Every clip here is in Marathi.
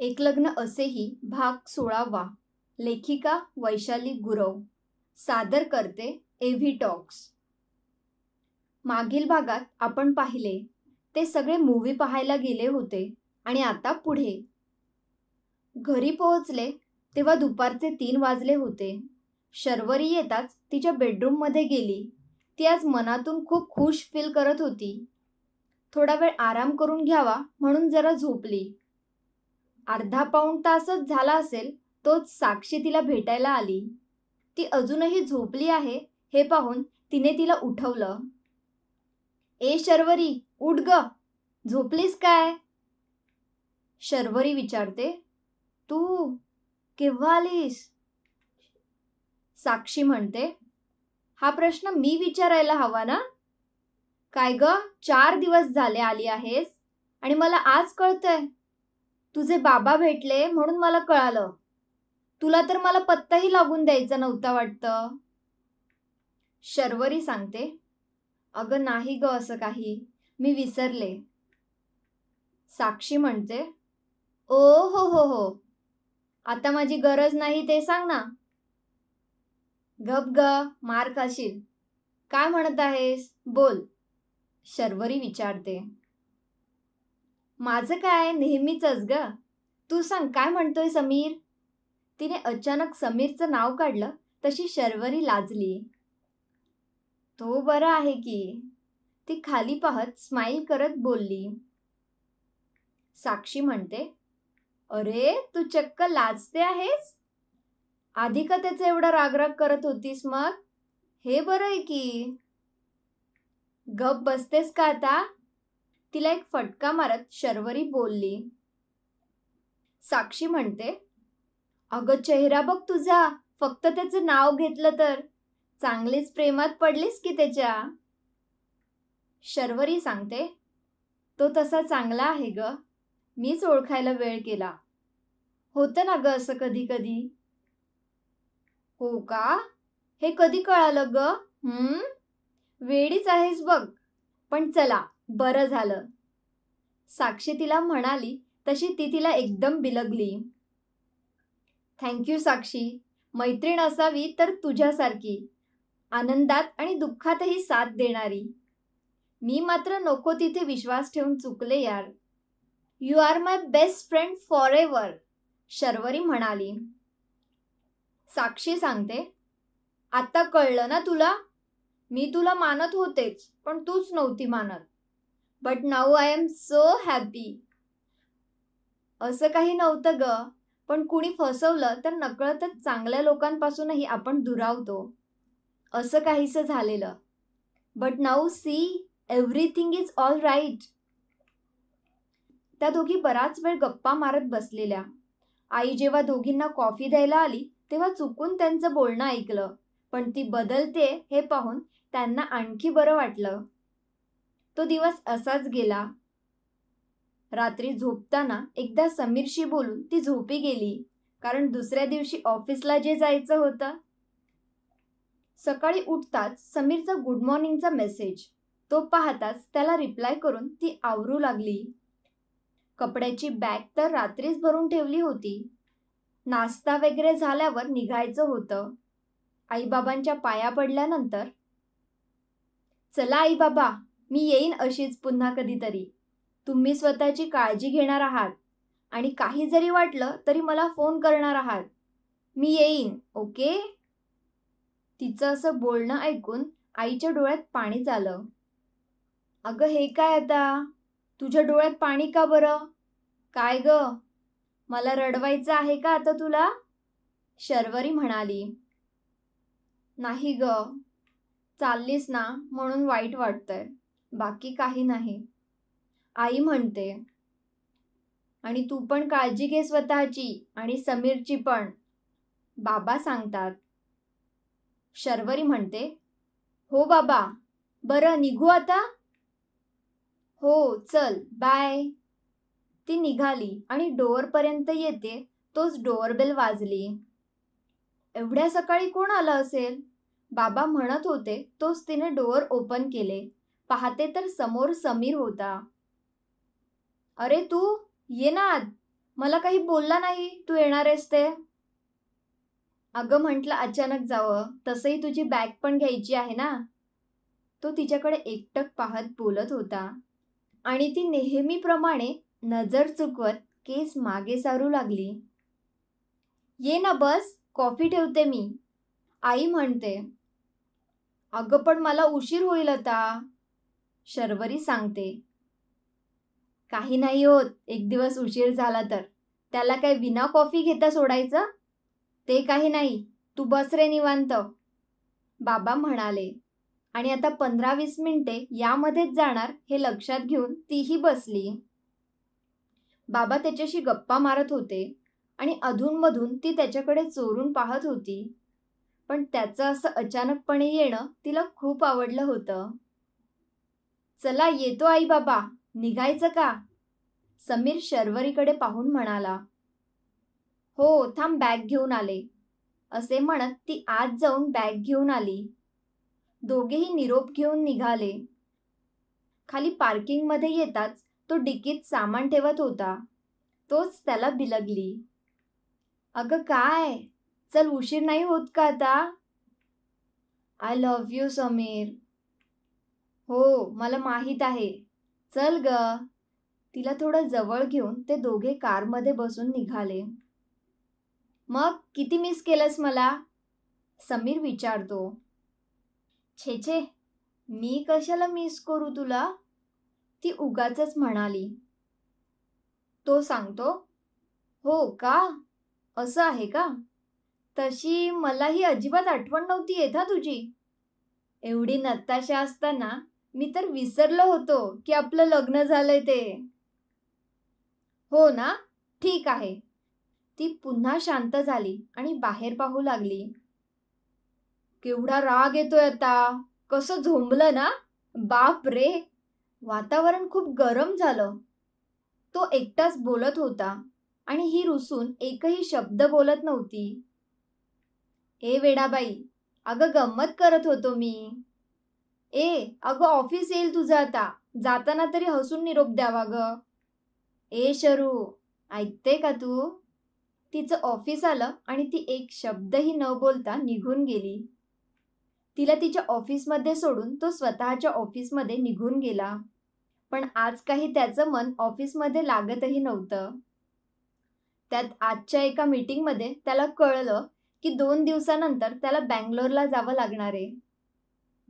एक लग्न असेही भाग सोळावा लेखिका वैशाली गुरव. सादर करते एव्ही टॉक्स मागील भागात आपण पाहिले. ते सगळे मूवी पाहायला गेले होते आणि आता पुढे. घरी पोहोचले तेव्हा दुपारचे तीन वाजले होते. शर्वरी येताच तिच्या बेडरूममध्ये गेली. ती आज मनातून खूप खुश फील करत होती. थोडा वेळ आराम करून घ्यावा म्हणून जरा झोपली. अर्धा पाऊण तासच झाला असेल तोच साक्षी तिला भेटायला आली. ती अजूनही झोपली आहे हे पाहून तिने तिला उठवलं. ए शर्वरी उठ ग. झोपलीस काय? शर्वरी विचारते. तू केव्हा आलीस? साक्षी म्हणते. हा प्रश्न मी विचारायला हवा ना? काय ग चार दिवस झाले आली आहेस आणि मला आज कळतंय. तुझे बाबा भेटले म्हणून मला कळालं. तुला तर मला पत्ताही लागून द्यायचा नव्हता वाटतं. शर्वरी सांगते अगं नाही ग असं काही. मी विसरले. साक्षी म्हणते ओ हो हो हो. आता माझी गरज नाही ते सांग ना. गप ग मार खाशील. काय म्हणत आहेस? बोल. शर्वरी विचारते. माझं काय नेहमीचंच ग. तू सांग काय म्हणतोय समीर? तिने अचानक समीरचं नाव काढलं तशी शर्वरी लाजली. तो बरा आहे की. ती खाली पाहत स्माईल करत बोलली. साक्षी म्हणते अरे तू चक्क लाजते आहेस? आधी का त्याचा एवढा रागराग करत होतीस मग? हे बरं आहे की. गप बसतेस का आता? तिला एक फटका मारत शर्वरी बोलली साक्षी म्हणते अगं चेहरा बघ तुझा फक्त त्याचं नाव घेतलं तर. चांगलीच प्रेमात पडलीस की त्याच्या? शर्वरी सांगते तो तसा चांगला आहे ग. मीच ओळखायला वेळ केला. होतं ना ग असं कधी कधी हो का? हे कधी कळालं ग? हम्म? वेडीच आहेस बघ. पण चला बरं झालं. साक्षी तिला म्हणाली तशी ती तिला एकदम बिलगली. थँक्यू साक्षी मैत्रीण असावी तर तुझ्यासारखी. आनंदात आणि दुःखातही साथ देणारी. मी मात्र नको तिथे विश्वास ठेवून चुकले यार. You are my best friend forever Sharvari म्हणाली. साक्षी सांगते आता कळलं ना तुला? मी तुला मानत होतेच पण तूच नव्हती मानत. But now I am so happy असं काही नव्हतं ग. पण कुणी फसवलं तर नकळतच चांगल्या लोकांपासूनही आपण दुरावतो. असं काहीसं झालेलं. But now see everything is all right त्या दोघी बराच वेळ गप्पा मारत बसलेल्या. आई जेव्हा दोघींना कॉफी द्यायला आली तेव्हा चुकून त्यांचं बोलणं ऐकलं. पण ती बदलते हे पाहून त्यांना आणखी बरं वाटलं. तो दिवस असाच गेला. रात्री झोपताना एकदा समीरशी बोलून ती झोपी गेली कारण दुसऱ्या दिवशी ऑफिसला जे जायचं होतं. सकाळी उठताच समीरचा गुड मॉर्निंगचा मेसेज तो पाहताच त्याला रिप्लाय करून ती आवरू लागली. कपड्याची बॅग तर रात्रीच भरून ठेवली होती. नाश्ता वगैरे झाल्यावर निघायचं होतं. आईबाबांच्या पाया पडल्यानंतर चला आई बाबा मी येईन अशीच पुन्हा कधीतरी. तुम्ही स्वतःची काळजी घेणार आहात. आणि काही जरी वाटलं तरी मला फोन करणार आहात. मी येईन ओके? तिचं असं बोलणं ऐकून आईच्या डोळ्यात पाणी झालं. अगं हे काय आता? तुझ्या डोळ्यात पाणी का बरं? काय ग? मला रडवायचं आहे का आता तुला? शर्वरी म्हणाली. नाही ग. चाललीस ना म्हणून वाईट वाटतंय. बाकी काही नाही. आई म्हणते आणि तू पण काळजी घे स्वतःची आणि समीरची पण. बाबा सांगतात. शर्वरी म्हणते हो बाबा बरं निघू आता? हो चल बाय. ती निघाली आणि डोअरपर्यंत येते तोच डोअरबेल वाजली. एवढ्या सकाळी कोण आलं असेल? बाबा म्हणत होते तोच तिने डोअर ओपन केले. पाहते तर समोर समीर होता. अरे तू ये ना आत. मला काही बोलला नाही तू येणार आहेस ते. अगं म्हटलं अचानक जावं. तसंही तुझी बॅग पण घ्यायची आहे ना. तो तिच्याकडे एकटक पाहत बोलत होता. आणि ती नेहमीप्रमाणे नजर चुकवत केस मागे सारू लागली. ये ना बस कॉफी ठेवते मी. आई म्हणते. अगं पण मला उशीर होईल आता. शर्वरी सांगते काही नाही होत एक दिवस उशीर झाला तर. त्याला काय विना कॉफी घेता सोडायचं? ते काही नाही तू बस रे निवांत. बाबा म्हणाले आणि आता पंधरा वीस मिनिटे यामध्येच जाणार हे लक्षात घेऊन तीही बसली. बाबा त्याच्याशी गप्पा मारत होते आणि अधूनमधून ती त्याच्याकडे चोरून पाहत होती. पण त्याचं असं अचानकपणे येणं तिला खूप आवडलं होतं. चला येतो आई बाबा निघायचं का? समीर शर्वरीकडे पाहून म्हणाला. हो थांब बॅग घेऊन आले. असे म्हणत ती आत जाऊन बॅग घेऊन आली. दोघेही निरोप घेऊन निघाले. खाली पार्किंगमध्ये येताच तो डिकीत सामान ठेवत होता. तोच त्याला बिलगली. अगं काय? चल उशीर नाही होत का आता? I love you Sameer. हो मला माहीत आहे. चल ग. तिला थोडं जवळ घेऊन ते दोघे कारमध्ये बसून निघाले. मग किती मिस केलंस मला? समीर विचारतो. छे छे. मी कशाला मिस करू तुला? ती उगाच म्हणाली. तो सांगतो हो का? असं आहे का? तशी मलाही अजिबात आठवण नव्हती येत हा तुझी. एवढी नत्ताशा असताना मी तर विसरलो होतो की आपलं लग्न झालंय ते. हो ना? ठीक आहे. ती पुन्हा शांत झाली आणि बाहेर पाहू लागली. केवढा राग येतोय आता. कसं झोंबलं ना? बाप रे! वातावरण खूप गरम झालं. तो एकटाच बोलत होता आणि ही रुसून एकही शब्द बोलत नव्हती. ए वेडाबाई अगं गंमत करत होतो मी. ए अगं ऑफिस येईल तुझं आता. जाताना तरी हसून निरोप द्यावा ग. ए शरू ऐकते का तू? तिचं ऑफिस आलं आणि ती एक शब्दही न बोलता निघून गेली. तिला तिच्या ऑफिसमध्ये सोडून तो स्वतःच्या ऑफिसमध्ये निघून गेला. पण आज काही त्याचं मन ऑफिसमध्ये लागतही नव्हतं. त्यात आजच्या एका मीटिंगमध्ये त्याला कळलं की दोन दिवसानंतर त्याला बँगलोरला जावं लागणार आहे.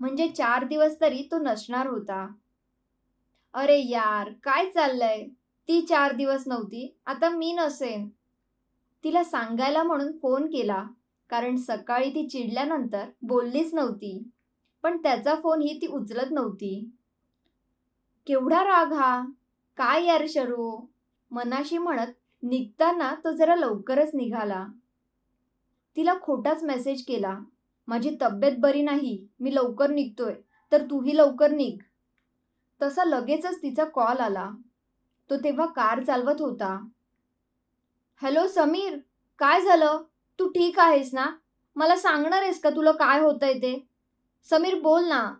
म्हणजे चार दिवस तरी तो नसणार होता. अरे यार काय चाललंय? ती चार दिवस नव्हती आता मी नसेन. तिला सांगायला म्हणून फोन केला कारण सकाळी ती चिडल्यानंतर बोललीच नव्हती. पण त्याचा फोन ही ती उचलत नव्हती. केवढा राग हा? काय यार शरू? मनाशी म्हणत निघताना तो जरा लवकरच निघाला. तिला खोटाच मेसेज केला. माझी तब्येत बरी नाही मी लवकर निघतोय तर तूही लवकर निघ. तसा लगेचच तिचा कॉल आला. तो तेव्हा कार चालवत होता. हॅलो समीर काय झालं? तू ठीक आहेस ना? मला सांगणार आहेस का तुला काय होतंय ते? समीर बोल ना.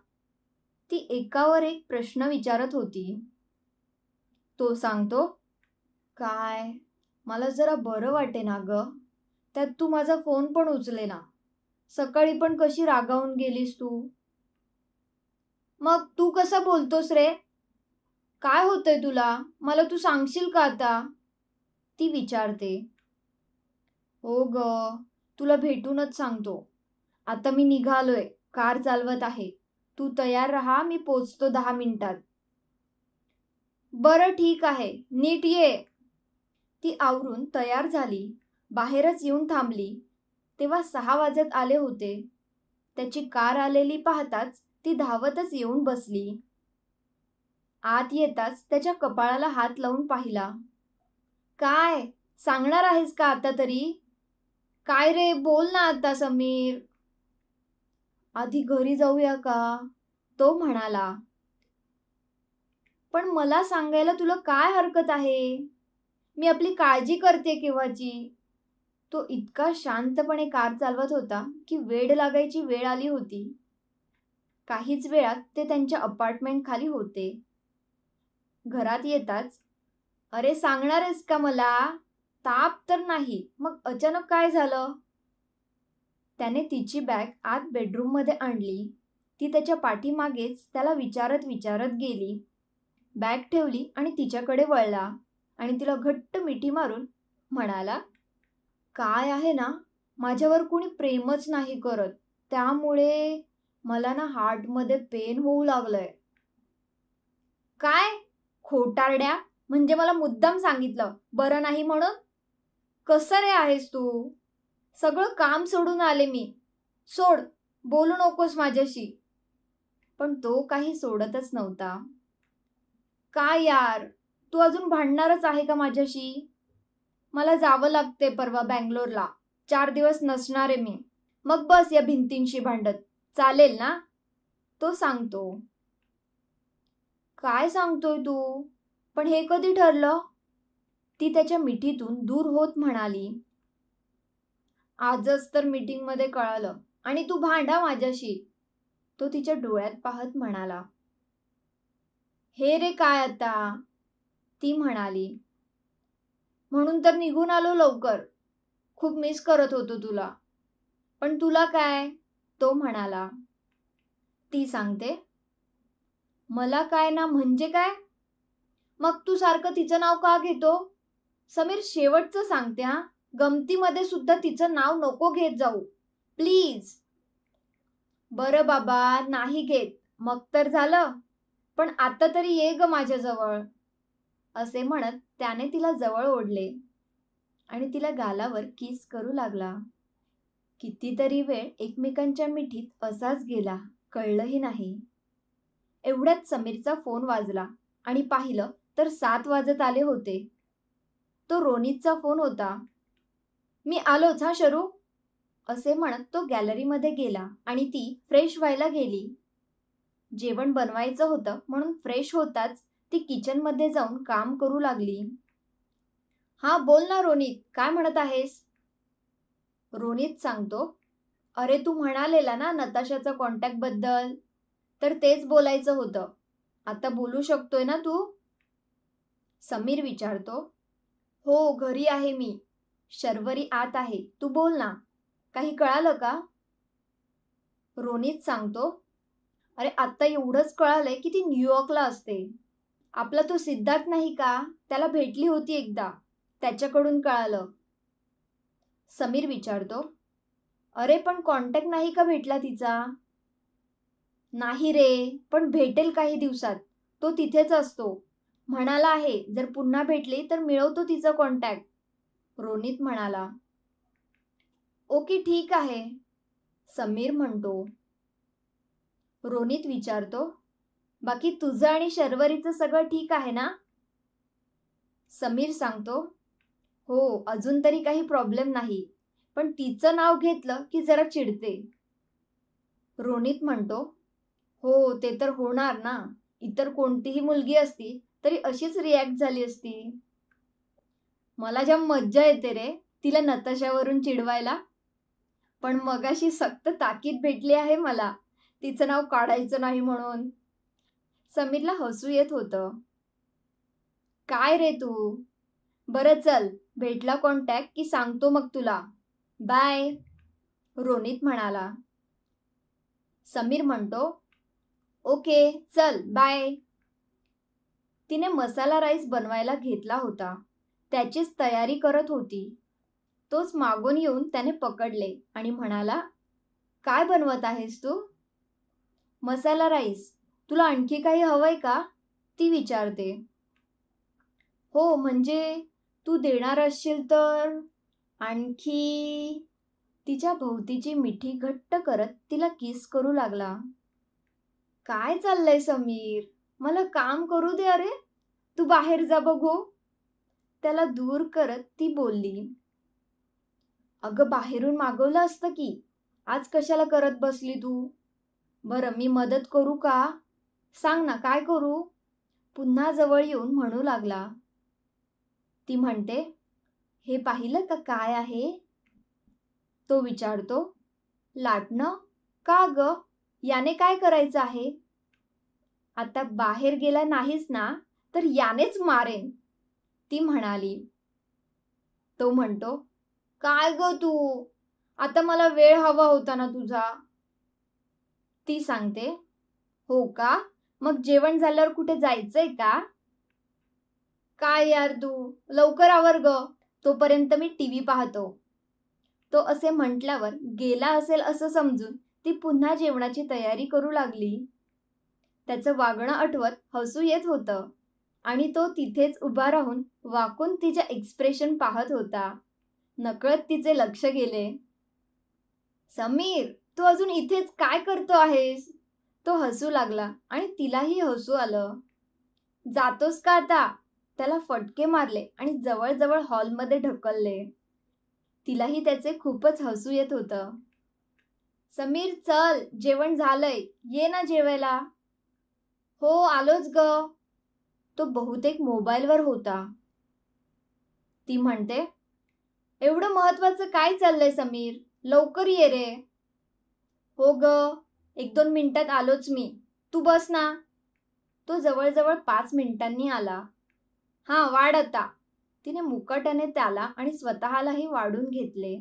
ती एकावर एक प्रश्न विचारत होती. तो सांगतो काय? मला जरा बरं वाटे ना ग. त्यात तू माझा फोन पण उचले ना सकाळी पण कशी रागावून गेलीस तू? मग तू कसं बोलतोस रे? काय होतंय तुला? मला तू सांगशील का आता? ती विचारते. हो ग तुला भेटूनच सांगतो. आता मी निघालोय कार चालवत आहे. तू तयार राहा मी पोचतो दहा मिनिटात. बरं ठीक आहे नीट ये. ती आवरून तयार झाली. बाहेरच येऊन थांबली. तेव्हा सहा वाजत आले होते. त्याची कार आलेली पाहताच ती धावतच येऊन बसली. आत येताच त्याच्या कपाळाला हात लावून पाहिला. काय? सांगणार आहेस का आता तरी? काय रे? बोल ना आता समीर. आधी घरी जाऊया का? तो म्हणाला. पण मला सांगायला तुला काय हरकत आहे? मी आपली काळजी करते केव्हाची. तो इतका शांतपणे कार चालवत होता की वेड लागायची वेळ आली होती. काहीच वेळात ते त्यांच्या अपार्टमेंट खाली होते. घरात येताच अरे सांगणार आहेस का मला? ताप तर नाही मग अचानक काय झालं? त्याने तिची बॅग आत बेडरूममध्ये आणली. ती त्याच्या पाठीमागेच त्याला विचारत विचारत गेली. बॅग ठेवली आणि तिच्याकडे वळला आणि तिला घट्ट मिठी मारून म्हणाला काय आहे ना माझ्यावर कुणी प्रेमच नाही करत. त्यामुळे मला ना हार्टमध्ये पेन होऊ लागलंय. काय? खोटारड्या? म्हणजे मला मुद्दाम सांगितलं. बरं नाही म्हणून? कसं रे आहेस तू? सगळं काम सोडून आले मी. सोड बोलू नकोस माझ्याशी. पण तो काही सोडतच नव्हता. काय यार? तू अजून भांडणारच आहे का माझ्याशी? मला जावं लागते परवा बँगलोरला. चार दिवस नसणार आहे मी. मग बस या भिंतींशी भांडत. चालेल ना? तो सांगतो. काय सांगतोय तू? पण हे कधी ठरलं? ती त्याच्या मिठीतून दूर होत म्हणाली. आजच तर मीटिंगमध्ये कळालं. आणि तू भांडा माझ्याशी. तो तिच्या डोळ्यात पाहत म्हणाला. हे रे काय आता? ती म्हणाली. म्हणून तर निघून आलो लवकर. खूप मिस करत होतो तुला. पण तुला काय? तो म्हणाला. ती सांगते. मला काय ना म्हणजे काय? मग तू सारखं तिचं नाव का घेतो? समीर शेवटचं सांगते हा. गमतीमध्ये सुद्धा तिचं नाव नको घेत जाऊ. प्लीज. बरं बाबा नाही घेत. मग तर झालं. पण आता तरी ये ग माझ्याजवळ. असे म्हणत त्याने तिला जवळ ओढले आणि तिला गालावर किस करू लागला. कितीतरी वेळ एकमेकांच्या मिठीत असाच गेला कळलंही नाही. एवढ्यात समीरचा फोन वाजला आणि पाहिलं तर सात वाजत आले होते. तो रोनितचा फोन होता. मी आलोच हा शरू? असे म्हणत तो गॅलरीमध्ये गेला आणि ती फ्रेश व्हायला गेली. जेवण बनवायचं होतं म्हणून फ्रेश होताच ती किचनमध्ये जाऊन काम करू लागली. हा बोल ना रोनित काय म्हणत आहेस? रोनित सांगतो अरे तू म्हणालेला ना नताशाचा कॉन्टॅक्टबद्दल तर तेच बोलायचं होतं. आता बोलू शकतोय ना तू? समीर विचारतो हो घरी आहे मी. शर्वरी आत आहे. तू बोल ना. काही कळालं का? रोनित सांगतो अरे आत्ता एवढंच कळालंय की ती न्यूयॉर्कला असते. आपला तो सिद्धार्थ नाही का? त्याला भेटली होती एकदा. त्याच्याकडून कळालं. समीर विचारतो अरे पण कॉन्टॅक्ट नाही का भेटला तिचा? नाही रे पण भेटेल काही दिवसात. तो तिथेच असतो. म्हणाला आहे जर पुन्हा भेटली तर मिळवतो तिचा कॉन्टॅक्ट रोनित म्हणाला ओके ठीक आहे. समीर म्हणतो रोनित विचारतो बाकी तुझं आणि शर्वरीचं सगळं ठीक आहे ना? समीर सांगतो हो अजून तरी काही प्रॉब्लेम नाही. पण तिचं नाव घेतलं की जरा चिडते. रोनित म्हणतो हो ते तर होणार ना. इतर कोणतीही मुलगी असती तरी अशीच रिॲक्ट झाली असती. मला ज्या मज्जा येते रे तिला नताशावरून चिडवायला. पण मगाशी सक्त ताकीद भेटली आहे मला. तिचं नाव काढायचं नाही म्हणून. समीरला हसू येत होतं. काय रे तू? बरं चल भेटला कॉन्टॅक्ट की सांगतो मग तुला. बाय रोनित म्हणाला. समीर म्हणतो ओके चल बाय तिने मसाला राईस बनवायला घेतला होता. त्याचीच तयारी करत होती. तोच मागून येऊन त्याने पकडले आणि म्हणाला काय बनवत आहेस तू? मसाला राईस. तुला आणखी काही हवंय का? ती विचारते. हो म्हणजे तू देणार असशील तर? आणखी? तिच्या भोवतीची मिठी घट्ट करत तिला किस करू लागला. काय चाललंय समीर? मला काम करू दे अरे. तू बाहेर जा बघू. त्याला दूर करत ती बोलली. अगं बाहेरून मागवलं असतं की. आज कशाला करत बसली तू? बरं मी मदत करू का? सांग ना काय करू? पुन्हा जवळ येऊन म्हणू लागला. ती म्हणते हे पाहिलं का काय आहे? तो विचारतो लाटणं? का ग? याने काय करायचं आहे? आता बाहेर गेला नाहीस ना तर यानेच मारेन. ती म्हणाली. तो म्हणतो काय ग तू? आता मला वेळ हवा होता ना तुझा. ती सांगते हो का? मग जेवण झाल्यावर कुठे जायचंय का? काय यार तू? लवकर आवर ग. तोपर्यंत मी टीव्ही पाहतो. तो असे म्हटल्यावर गेला असेल असं समजून ती पुन्हा जेवणाची तयारी करू लागली. त्याचं वागणं आठवत हसू येत होतं. आणि तो तिथेच उभा राहून वाकून तिच्या एक्सप्रेशन पाहत होता. नकळत तिचे लक्ष गेले. समीर तू अजून इथेच काय करतो आहेस? तो हसू लागला आणि तिलाही हसू आलं. जातोस का आता? त्याला फटके मारले आणि जवळजवळ हॉलमध्ये ढकलले. तिलाही त्याचे खूपच हसू येत होतं. समीर चल जेवण झालंय. ये ना जेवायला. हो आलोच ग. तो बहुतेक मोबाईलवर होता. ती म्हणते एवढं महत्वाचं काय चाललंय समीर? लवकर ये रे. हो ग. एक दोन मिनिटात आलोच मी. तू बस ना. तो जवळजवळ पाच मिनिटांनी आला. हा वाढ आता. तिने मुकट्याने त्याला आणि स्वतःलाही वाढून घेतले.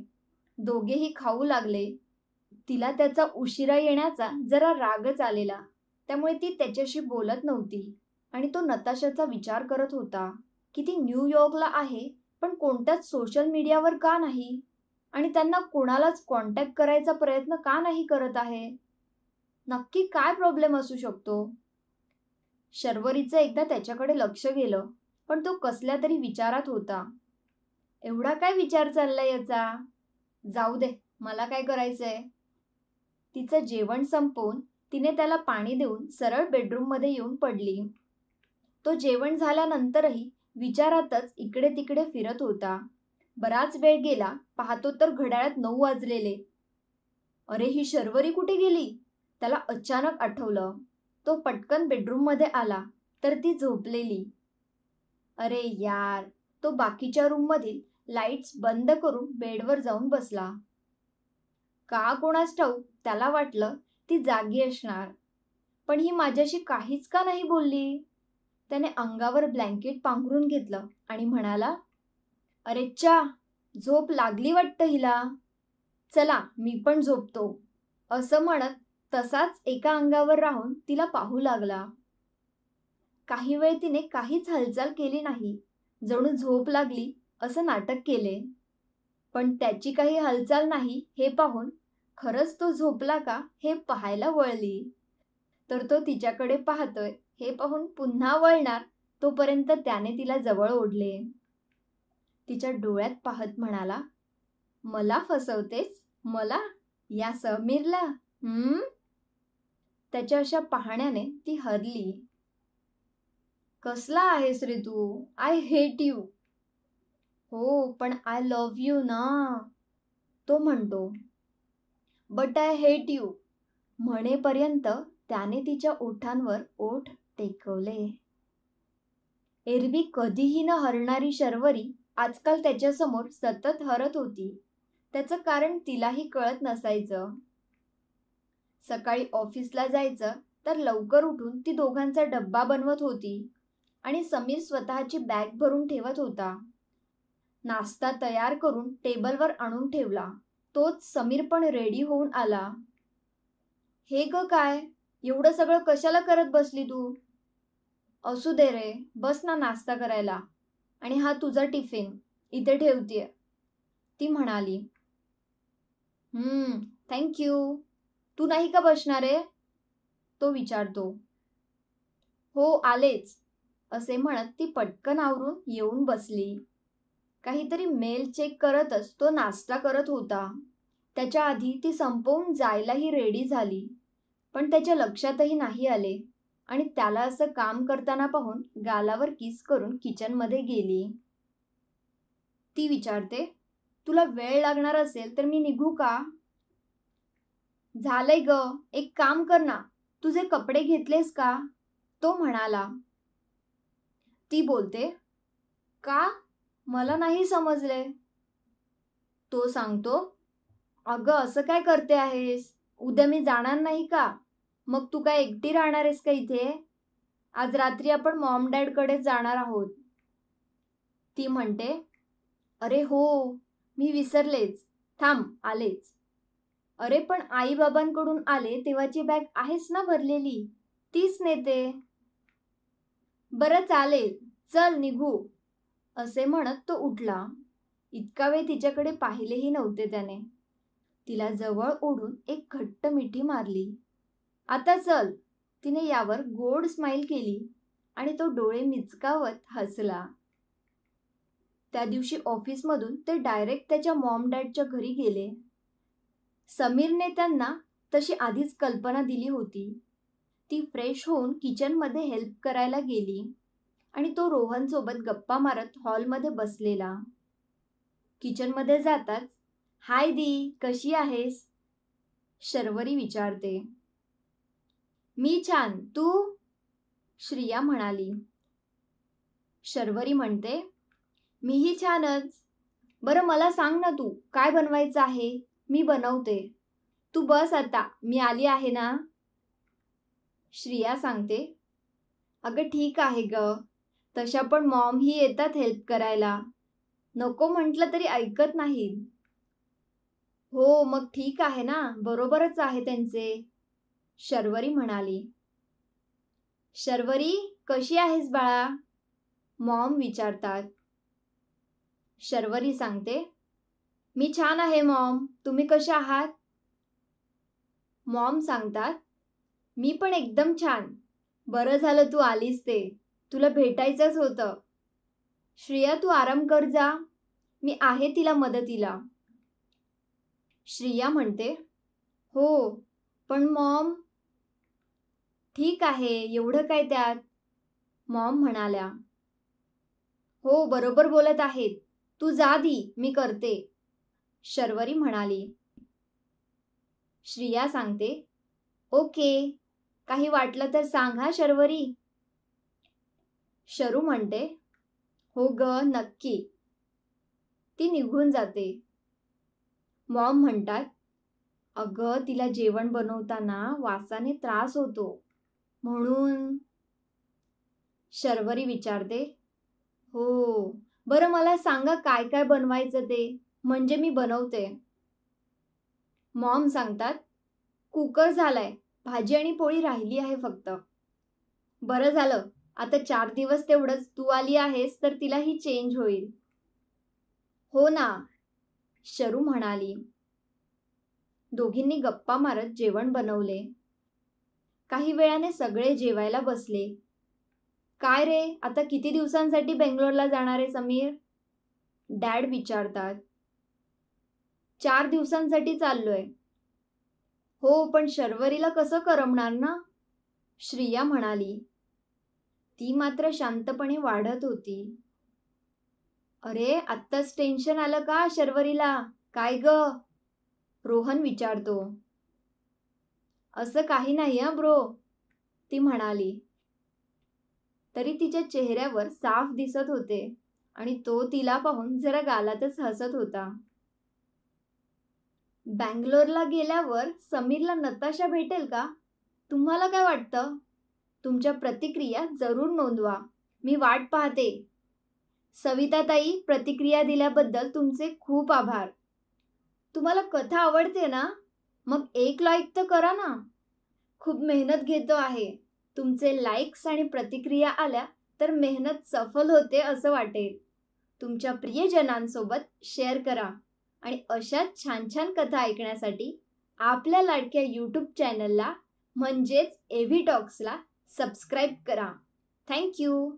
दोघेही खाऊ लागले. तिला त्याचा उशिरा येण्याचा जरा रागच आलेला. त्यामुळे ती त्याच्याशी बोलत नव्हती आणि तो नताशाचा विचार करत होता. की ती न्यूयॉर्कला आहे पण कोणत्याच सोशल मीडियावर का नाही? आणि त्यांना कोणालाच कॉन्टॅक्ट करायचा प्रयत्न का नाही करत आहे? नक्की काय प्रॉब्लेम असू शकतो? शर्वरीचं एकदा त्याच्याकडे लक्ष गेलं पण तो कसल्या तरी विचारात होता. एवढा काय विचार चाललाय याचा? जाऊ दे मला काय करायचंय? तिचं जेवण संपवून तिने त्याला पाणी देऊन सरळ बेडरूममध्ये येऊन पडली. तो जेवण झाल्यानंतरही विचारातच इकडे तिकडे फिरत होता. बराच वेळ गेला पाहतो तर घड्याळात नऊ वाजलेले. अरे ही शर्वरी कुठे गेली? त्याला अचानक आठवलं. तो पटकन बेडरूममध्ये आला तर ती झोपलेली. अरे यार तो बाकीच्या रूममधील लाईट्स बंद करून बेडवर जाऊन बसला. का कोणास ठाऊक त्याला वाटलं ती जागी असणार. पण ही माझ्याशी काहीच का नाही बोलली? त्याने अंगावर ब्लँकेट पांघरून घेतलं आणि म्हणाला अरे चा झोप लागली वाटतं हिला. चला मी पण झोपतो. असं म्हणत तसाच एका अंगावर राहून तिला पाहू लागला. काही वेळ तिने काहीच हालचाल केली नाही. जणू झोप लागली असं नाटक केले. पण त्याची काही हालचाल नाही हे पाहून खरंच तो झोपला का हे पाहायला वळली. तर तो तिच्याकडे पाहतोय हे पाहून पुन्हा वळणार तोपर्यंत त्याने तिला जवळ ओढले. तिच्या डोळ्यात पाहत म्हणाला मला फसवतेस? मला? या समीरला? हम्म? त्याच्या अशा पाहण्याने ती हरली. कसला आहेस रे तू? आय हेट यू हो पण आय लव्ह यू ना? तो म्हणतो. बट आय हेट यू म्हणेपर्यंत त्याने तिच्या ओठांवर ओठ टेकवले. एरवी कधीही न हरणारी शर्वरी आजकाल त्याच्यासमोर सतत हरत होती. त्याचं कारण तिलाही कळत नसायचं. सकाळी ऑफिसला जायचं तर लवकर उठून ती दोघांचा डब्बा बनवत होती आणि समीर स्वतःची बॅग भरून ठेवत होता. नाश्ता तयार करून टेबलवर आणून ठेवला. तोच समीर पण रेडी होऊन आला. हे ग काय? एवढं सगळं कशाला करत बसली तू? असू दे रे बस ना नाश्ता करायला. आणि हा तुझा टिफिन. इथे ठेवतीये. ती म्हणाली. हम्म थँक्यू तू नाही का बसणार आहे? तो विचारतो. हो आलेच असे म्हणत ती पटकन आवरून येऊन बसली. काहीतरी मेल चेक करतच तो नाश्ता करत होता. त्याच्या आधी ती संपवून जायलाही रेडी झाली पण त्याच्या लक्षातही नाही आले आणि त्याला असं काम करताना पाहून गालावर किस करून किचनमध्ये गेली. ती विचारते तुला वेळ लागणार असेल तर मी निघू का? झालंय ग एक काम कर ना. तुझे कपडे घेतलेस का? तो म्हणाला. ती बोलते का? मला नाही समजले. तो सांगतो अगं असं काय करते आहेस? उद्या मी जाणार नाही का? मग तू काय एकटी राहणार आहेस का इथे? आज रात्री आपण मॉम डॅडकडे जाणार आहोत. ती म्हणते अरे हो मी विसरलेच. थांब आलेच. अरे पण आईबाबांकडून आले तेव्हाची बॅग आहेच ना भरलेली? तीच नेते. बरं चालेल चल निघू. असे म्हणत तो उठला. इतका वेळ तिच्याकडे पाहिलेही नव्हते त्याने. तिला जवळ ओढून एक घट्ट मिठी मारली. आता चल. तिने यावर गोड स्माईल केली आणि तो डोळे मिचकावत हसला. त्या दिवशी ऑफिसमधून ते डायरेक्ट त्याच्या मॉम डॅडच्या घरी गेले. समीरने त्यांना तशी आधीच कल्पना दिली होती. ती फ्रेश होऊन किचनमध्ये हेल्प करायला गेली आणि तो रोहनसोबत गप्पा मारत हॉलमध्ये बसलेला. किचनमध्ये जाताच हाय दी कशी आहेस? शर्वरी विचारते. मी छान तू? श्रिया म्हणाली. शर्वरी म्हणते मीही छानच. बरं मला सांग ना तू काय बनवायचं आहे? मी बनवते. तू बस आता मी आली आहे ना? श्रिया सांगते. अगं ठीक आहे ग. तशा पण मॉम ही येतात हेल्प करायला. नको म्हटलं तरी ऐकत नाही हो मग ठीक आहे ना? बरोबरच आहे त्यांचे. शर्वरी म्हणाली. शर्वरी कशी आहेस बाळा? मॉम विचारतात. शर्वरी सांगते. मी छान आहे मॉम. तुम्ही कशा आहात? मॉम सांगतात मी पण एकदम छान. बरं झालं तू आलीस ते. तुला भेटायचंच होतं. श्रेया तू आराम कर जा. मी आहे तिला मदतीला. श्रिया म्हणते हो पण मॉम ठीक आहे एवढं काय त्यात? मॉम म्हणाल्या हो बरोबर बोलत आहेत. तू जा दी मी करते. शर्वरी म्हणाली. श्रिया सांगते ओके काही वाटलं तर सांग हा शर्वरी. शरू म्हणते हो ग नक्की. ती निघून जाते. मॉम म्हणतात अगं तिला जेवण बनवताना वासाने त्रास होतो म्हणून. शर्वरी विचारते हो बरं मला सांगा काय काय बनवायचं ते? म्हणजे मी बनवते. मॉम सांगतात कुकर झालाय भाजी आणि पोळी राहिली आहे फक्त. बरं झालं आता चार दिवस तेवढंच तू आली आहेस तर तिलाही चेंज होईल. हो ना शरू म्हणाली. दोघींनी गप्पा मारत जेवण बनवले. काही वेळाने सगळे जेवायला बसले. काय रे आता किती दिवसांसाठी बेंगलोरला जाणार आहे समीर? डॅड विचारतात. चार दिवसांसाठी चाललोय. हो पण शर्वरीला कसं करमणार ना? श्रिया म्हणाली. ती मात्र शांतपणे वाढत होती. अरे आत्ताच टेन्शन आलं का शर्वरीला? काय ग? रोहन विचारतो. असं काही नाही हा ब्रो ती म्हणाली. तरी तिच्या चेहऱ्यावर साफ दिसत होते आणि तो तिला पाहून जरा गालातच हसत होता. बँगलोरला गेल्यावर समीरला नताशा भेटेल का? तुम्हाला काय वाटतं? तुमच्या प्रतिक्रिया जरूर नोंदवा. मी वाट पाहते. सविताताई प्रतिक्रिया दिल्याबद्दल तुमचे खूप आभार. तुम्हाला कथा आवडते ना? मग एक लाईक तर करा ना. खूप मेहनत घेतो आहे. तुमचे लाईक्स आणि प्रतिक्रिया आल्या तर मेहनत सफल होते असं वाटेल. तुमच्या प्रियजनांसोबत शेअर करा. आणि अशाच छान छान कथा ऐकण्यासाठी आपल्या लाडक्या यूट्यूब चॅनलला म्हणजेच एव्ही टॉक्सला सबस्क्राईब करा. थँक्यू